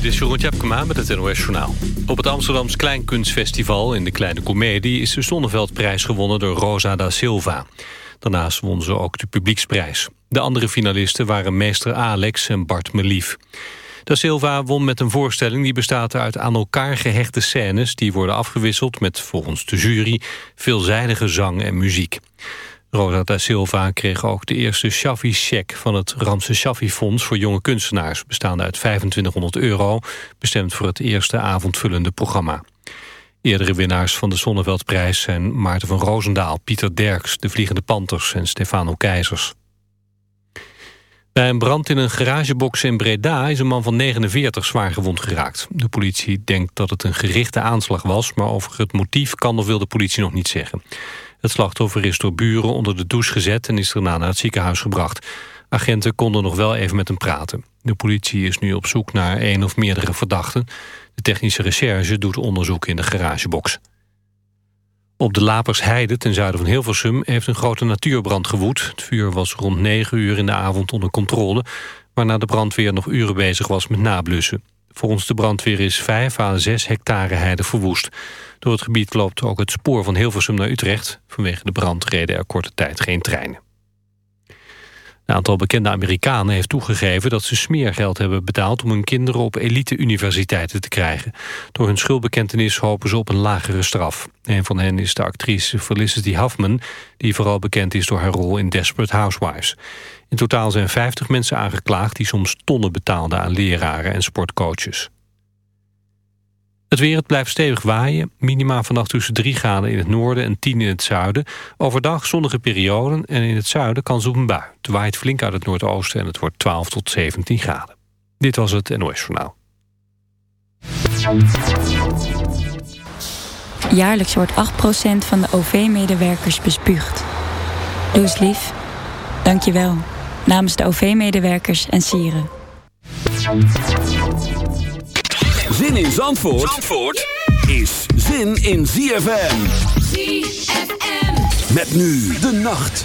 Dit is Jeroen Tjepkema met het NOS Journaal. Op het Amsterdams Kleinkunstfestival in de Kleine Comedie... is de Zonneveldprijs gewonnen door Rosa da Silva. Daarnaast won ze ook de publieksprijs. De andere finalisten waren meester Alex en Bart Melief. Da Silva won met een voorstelling die bestaat uit aan elkaar gehechte scènes... die worden afgewisseld met, volgens de jury, veelzijdige zang en muziek. Rosa da Silva kreeg ook de eerste Shaffi-check van het Ramse Shaffi-fonds voor jonge kunstenaars, bestaande uit 2500 euro, bestemd voor het eerste avondvullende programma. Eerdere winnaars van de Zonneveldprijs zijn Maarten van Roosendaal, Pieter Derks, de Vliegende Panthers en Stefano Keizers. Bij een brand in een garagebox in Breda is een man van 49 zwaar gewond geraakt. De politie denkt dat het een gerichte aanslag was, maar over het motief kan of wil de politie nog niet zeggen. Het slachtoffer is door buren onder de douche gezet en is daarna naar het ziekenhuis gebracht. Agenten konden nog wel even met hem praten. De politie is nu op zoek naar één of meerdere verdachten. De technische recherche doet onderzoek in de garagebox. Op de Lapersheide ten zuiden van Hilversum heeft een grote natuurbrand gewoed. Het vuur was rond 9 uur in de avond onder controle... waarna de brandweer nog uren bezig was met nablussen. Volgens de brandweer is 5 à 6 hectare heide verwoest. Door het gebied loopt ook het spoor van Hilversum naar Utrecht. Vanwege de brand reden er korte tijd geen treinen. Een aantal bekende Amerikanen heeft toegegeven dat ze smeergeld hebben betaald om hun kinderen op elite-universiteiten te krijgen. Door hun schuldbekentenis hopen ze op een lagere straf. Een van hen is de actrice Felicity Huffman, die vooral bekend is door haar rol in Desperate Housewives. In totaal zijn 50 mensen aangeklaagd die soms tonnen betaalden aan leraren en sportcoaches. Het weer, het blijft stevig waaien. Minima vannacht tussen 3 graden in het noorden en 10 in het zuiden. Overdag zonnige perioden en in het zuiden kans op een bui. Het waait flink uit het noordoosten en het wordt 12 tot 17 graden. Dit was het NOS Journaal. Jaarlijks wordt 8% van de OV-medewerkers bespuugd. Doe eens lief. Dank je wel. Namens de OV-medewerkers en sieren. Zin in Zandvoort, Zandvoort is zin in ZFM. ZFM. Met nu de nacht.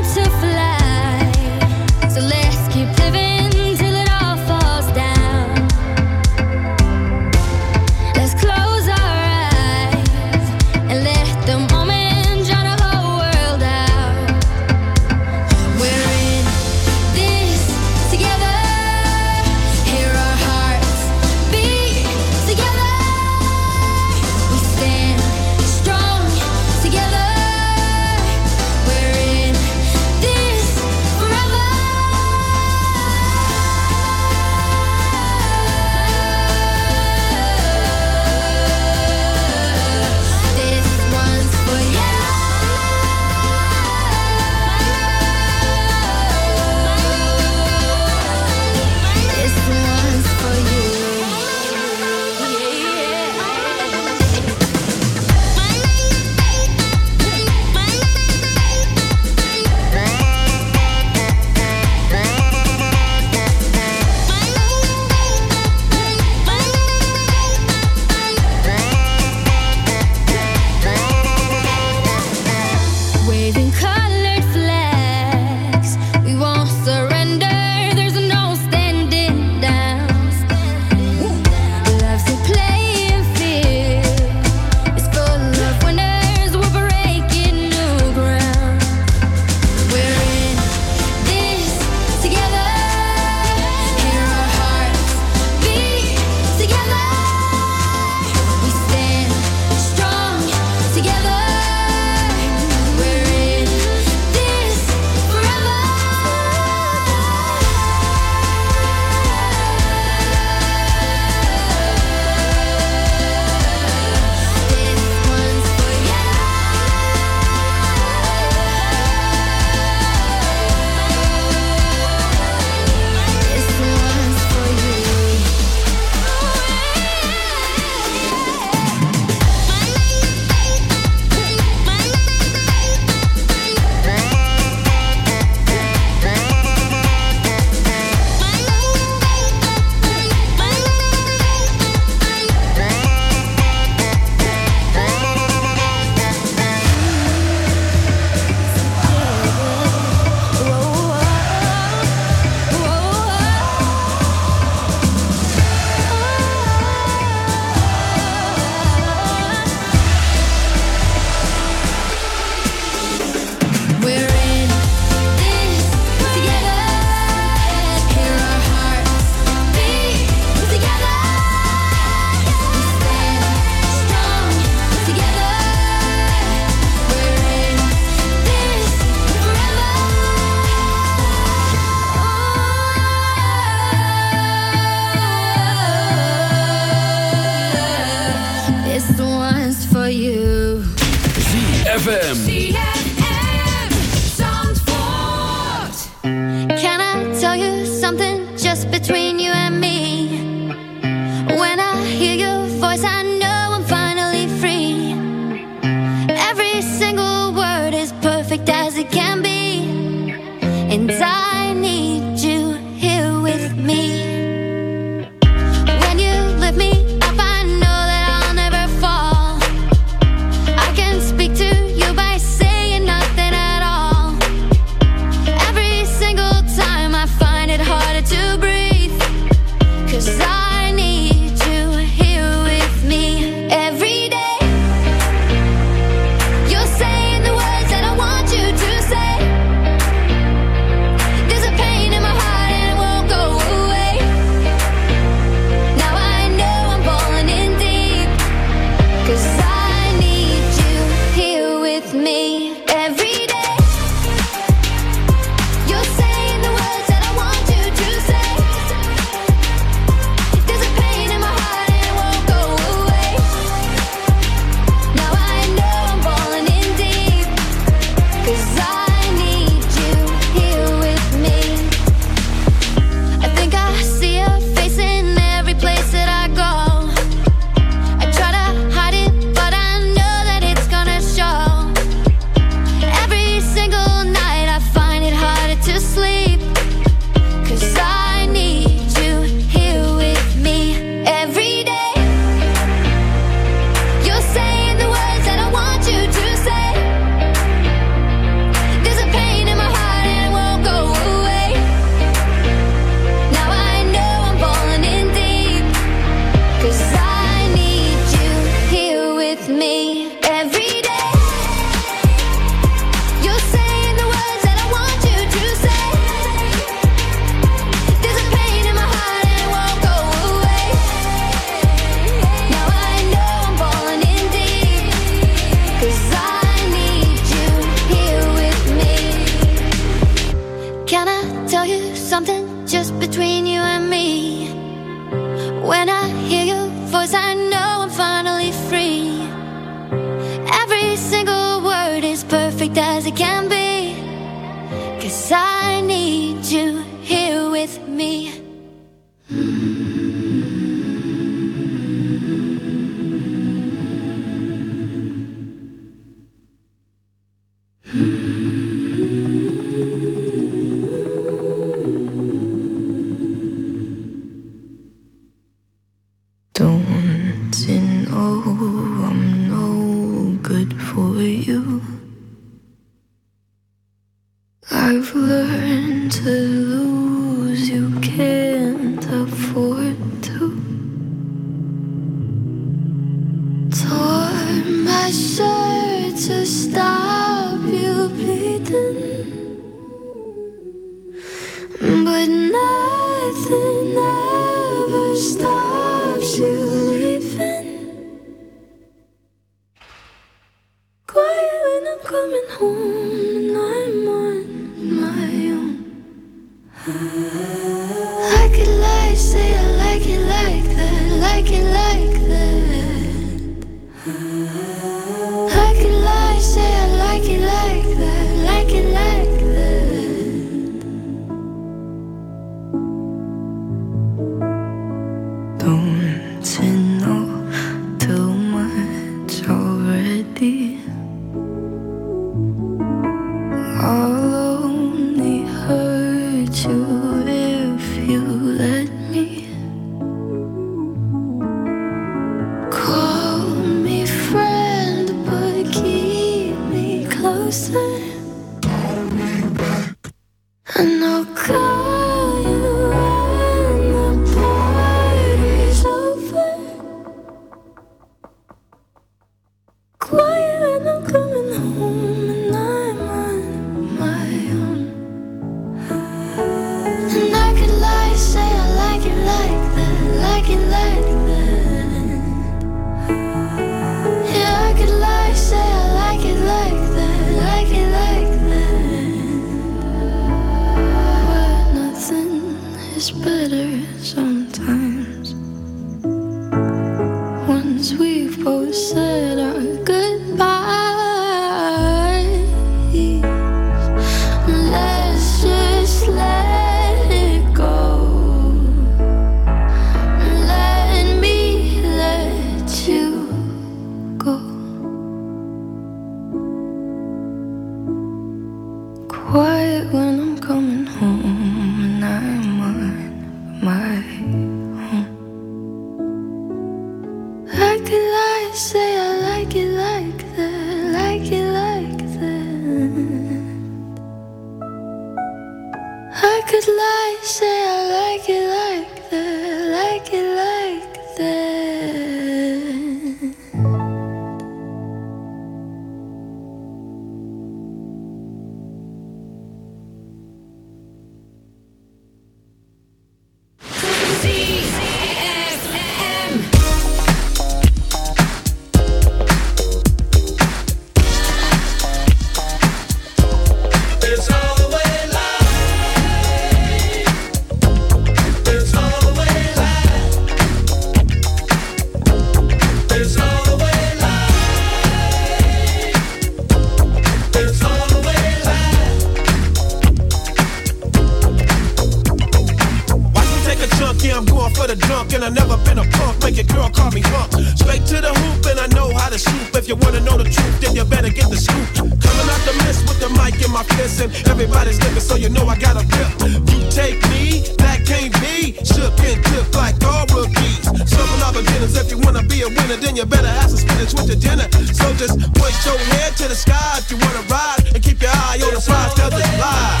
missing. Everybody's looking, so you know I got a grip. You take me, that can't be. Shook and tipped like all rookies. Serving all the dinners. If you wanna be a winner, then you better have some spinach with your dinner. So just point your head to the sky if you wanna ride, and keep your eye on the prize 'cause it's live.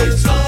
It's on.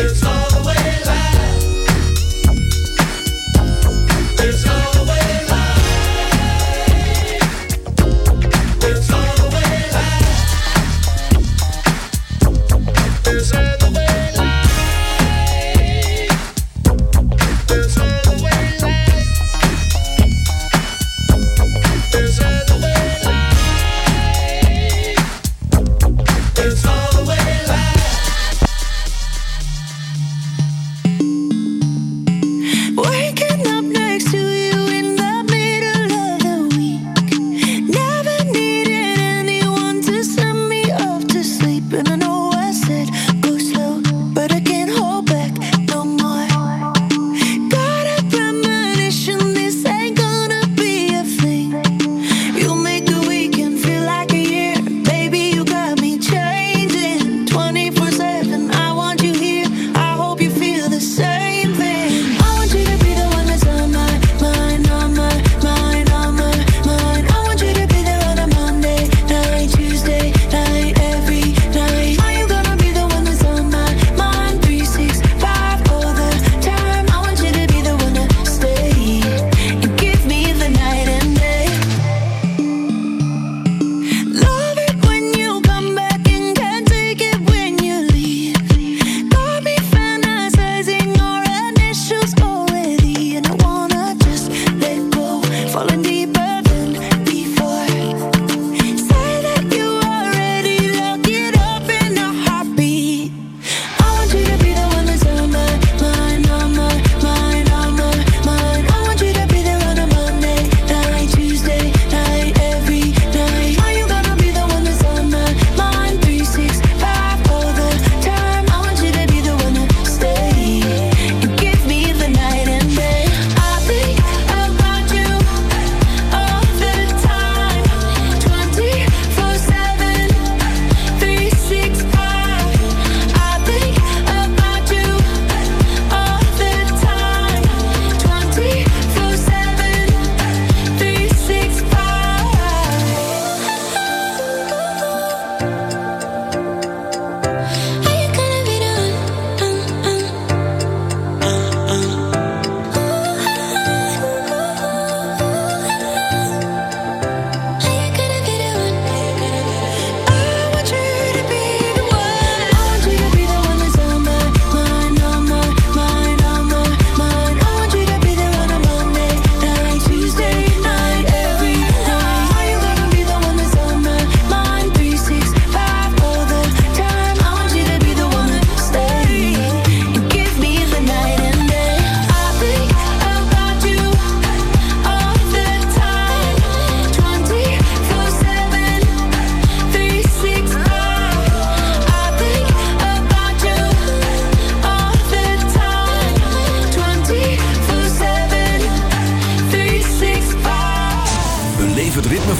It's all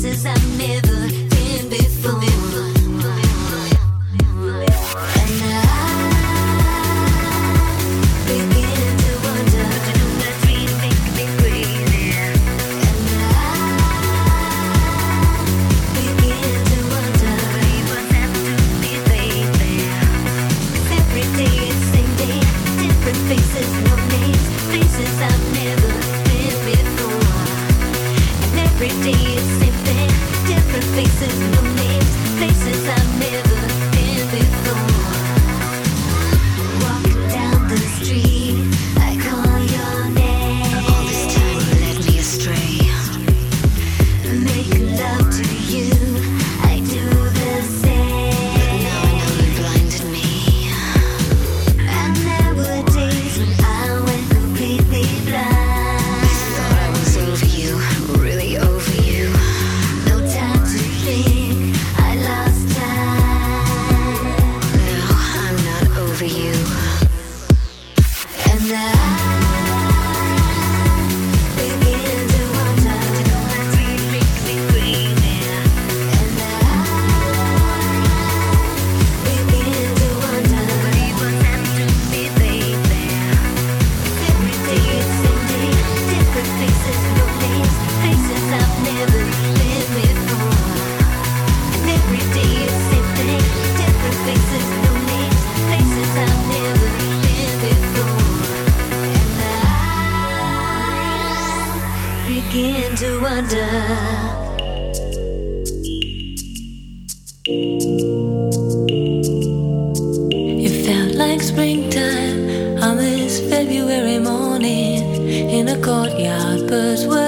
Places I've never in a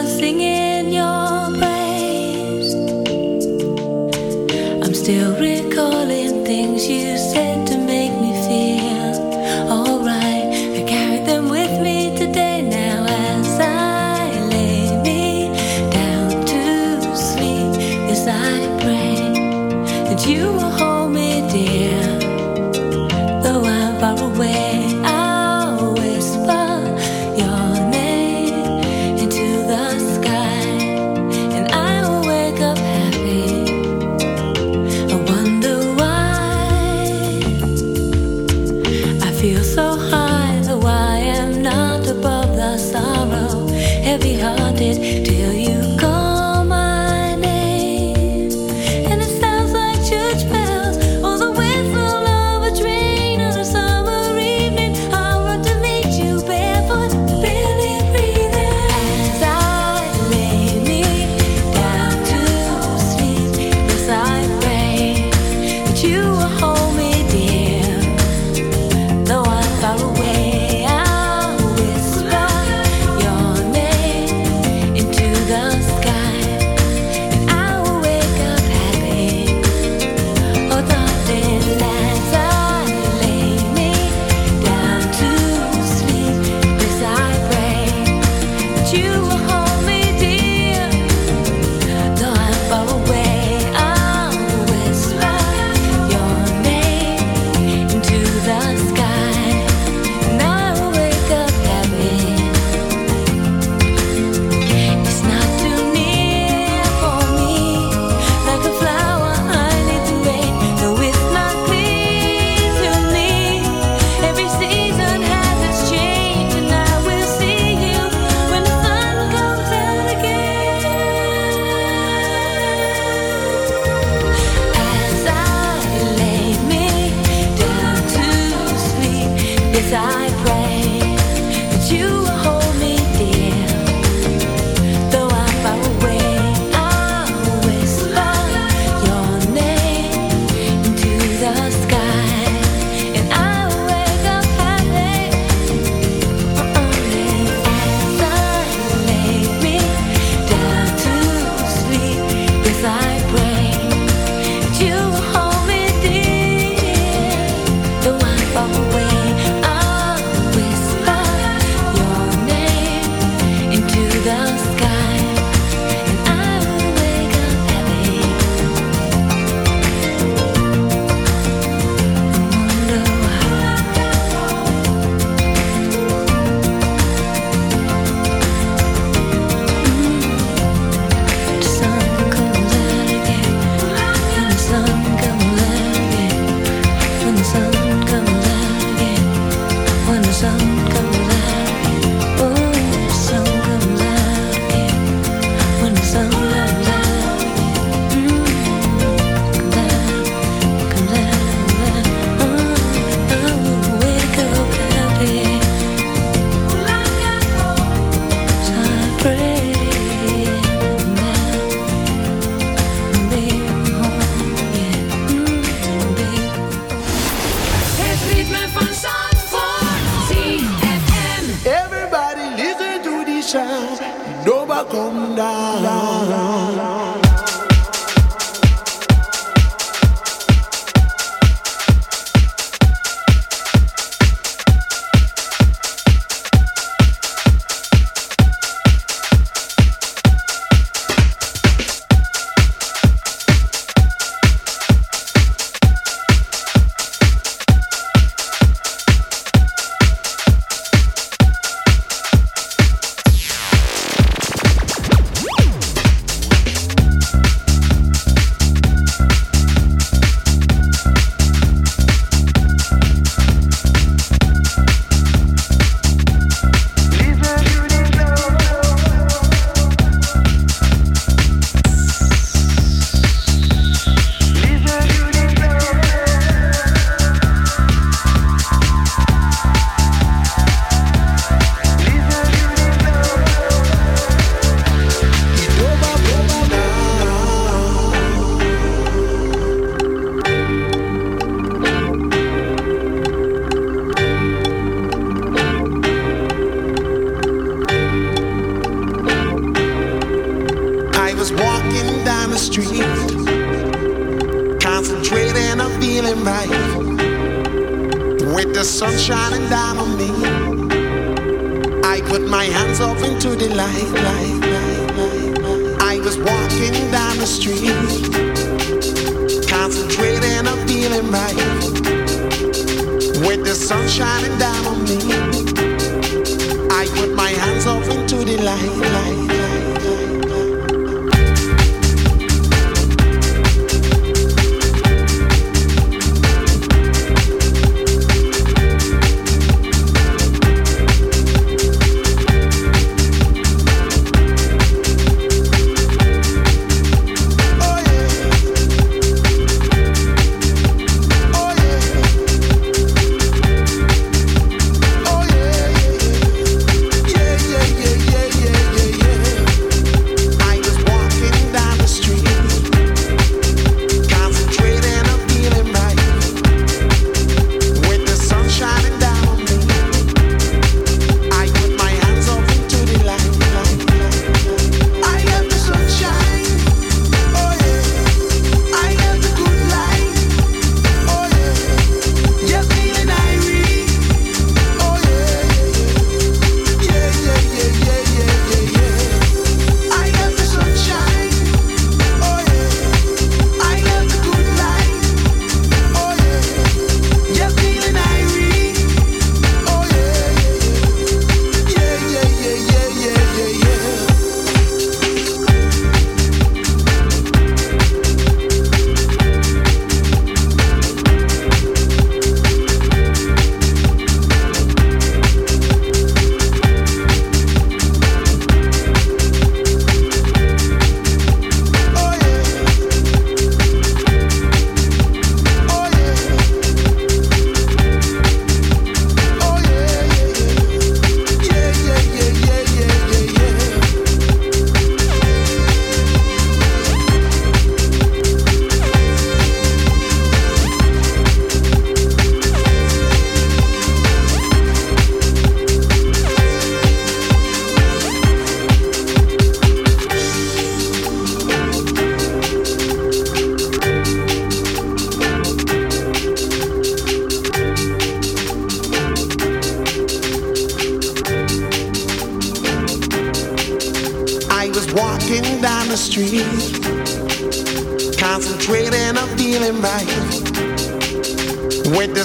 come down.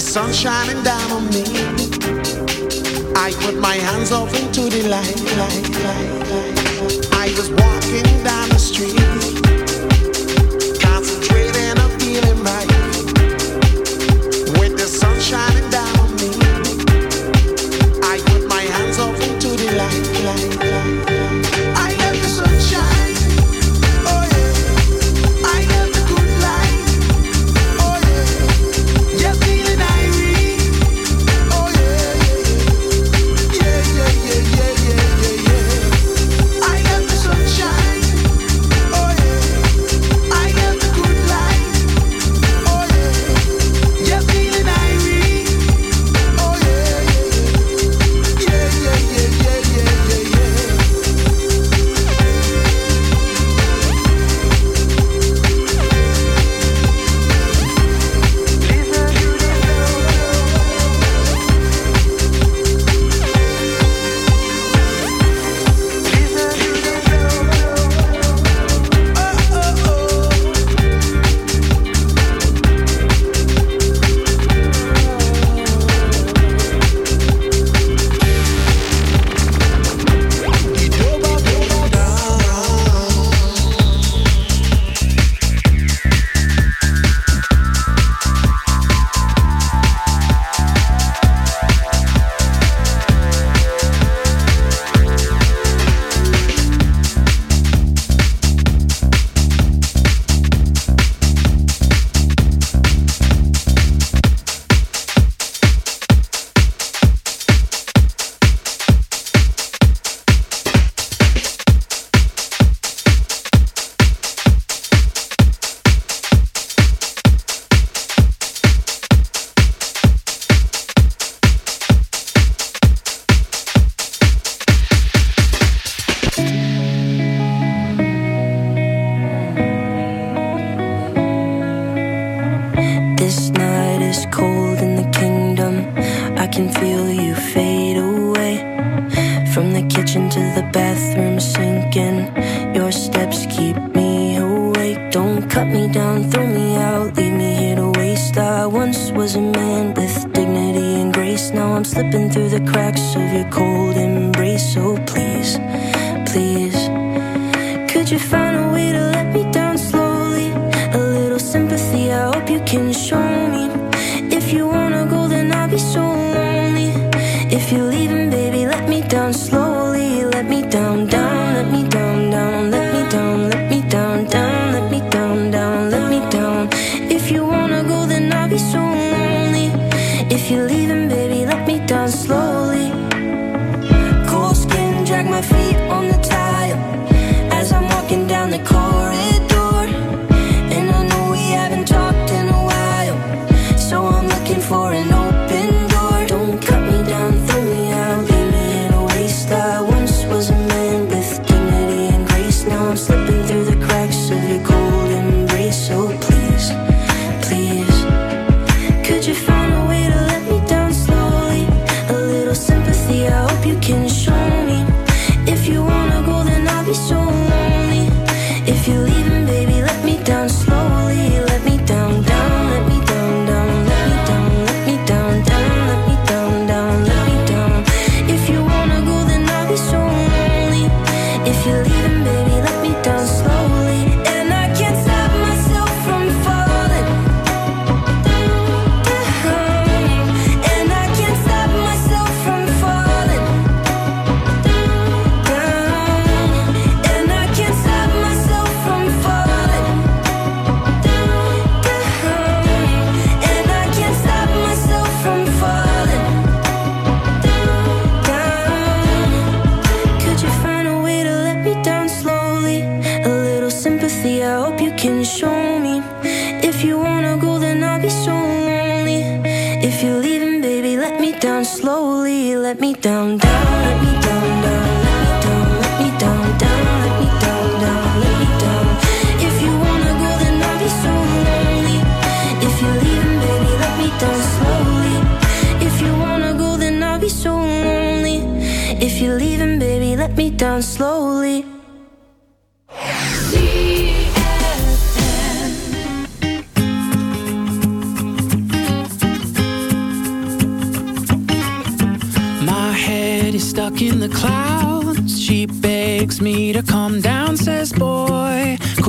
sun shining down on me. I put my hands off into the light, light, light, light. I was walking down the street.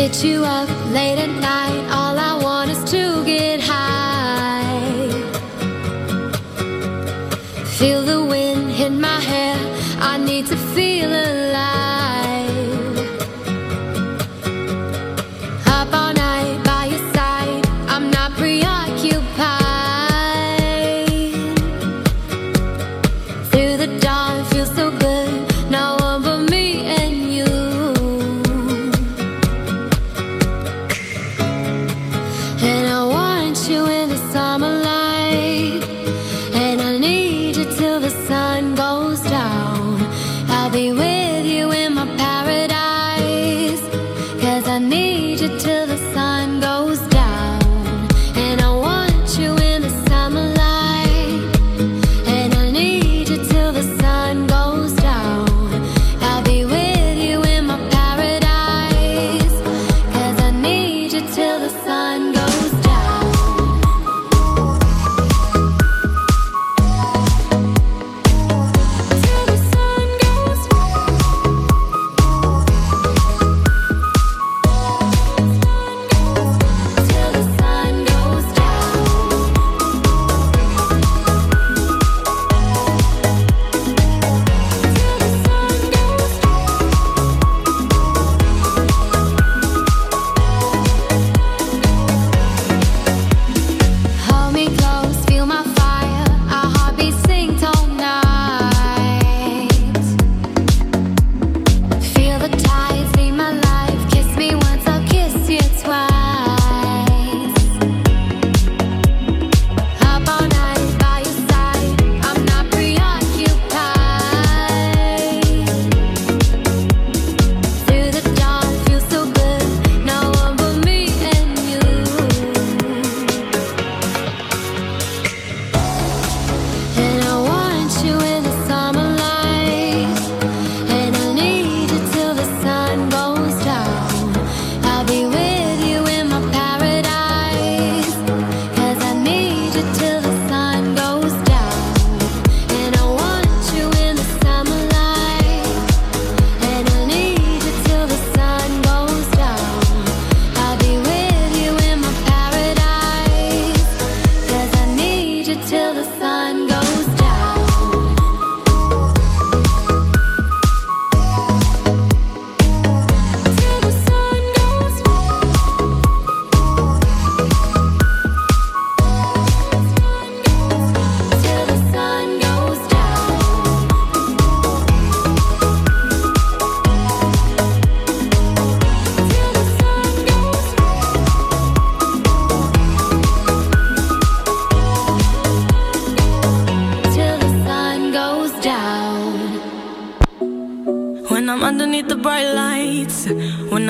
Hit you up late at night.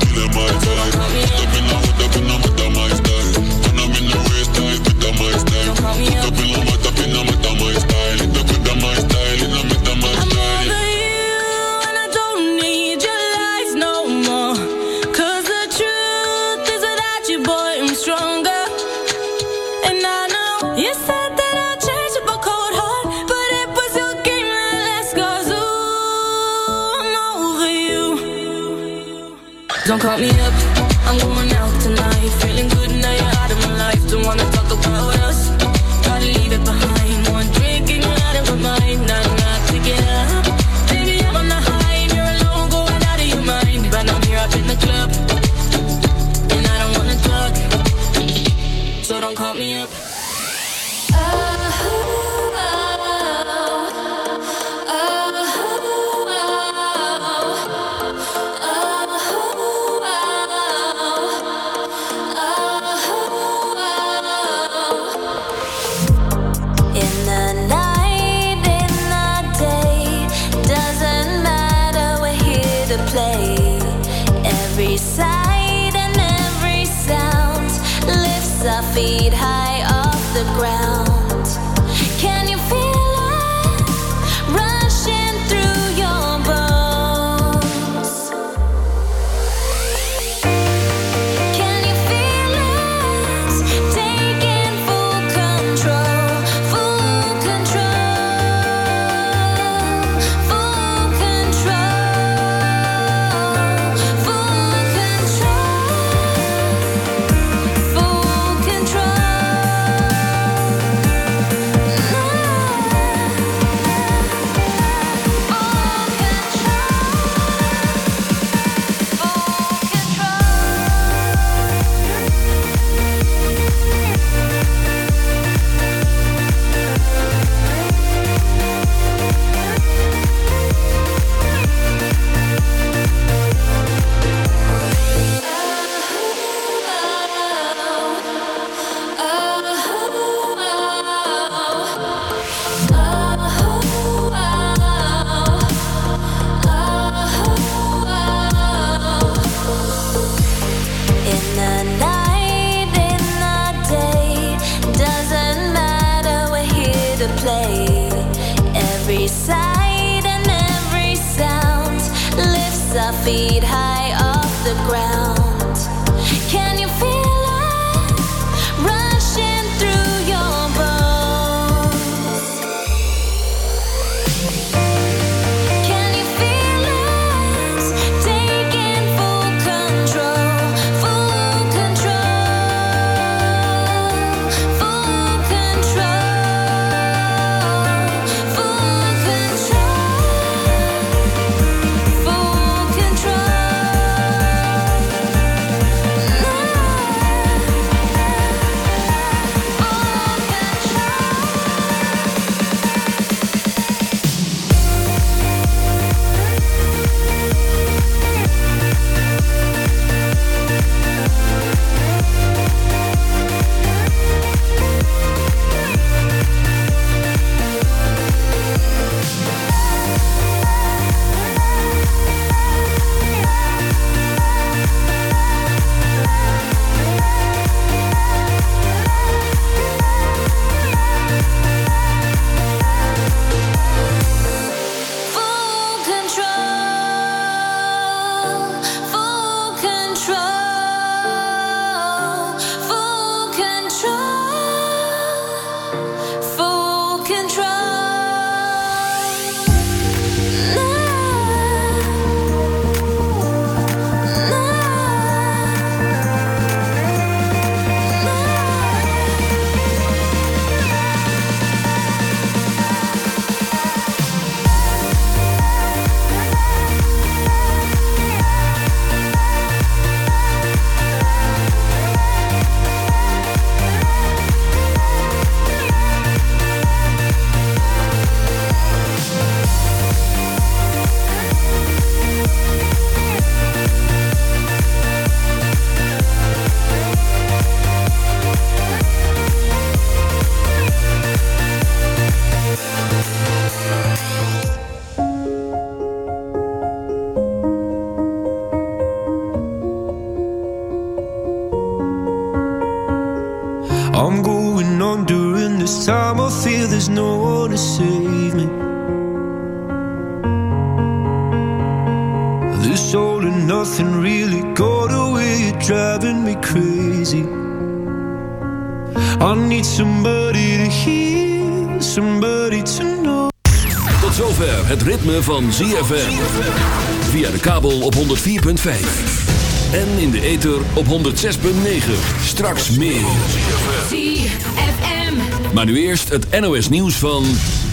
killing my time. Op 106.9. Straks meer. ZFM. Maar nu eerst het NOS nieuws van...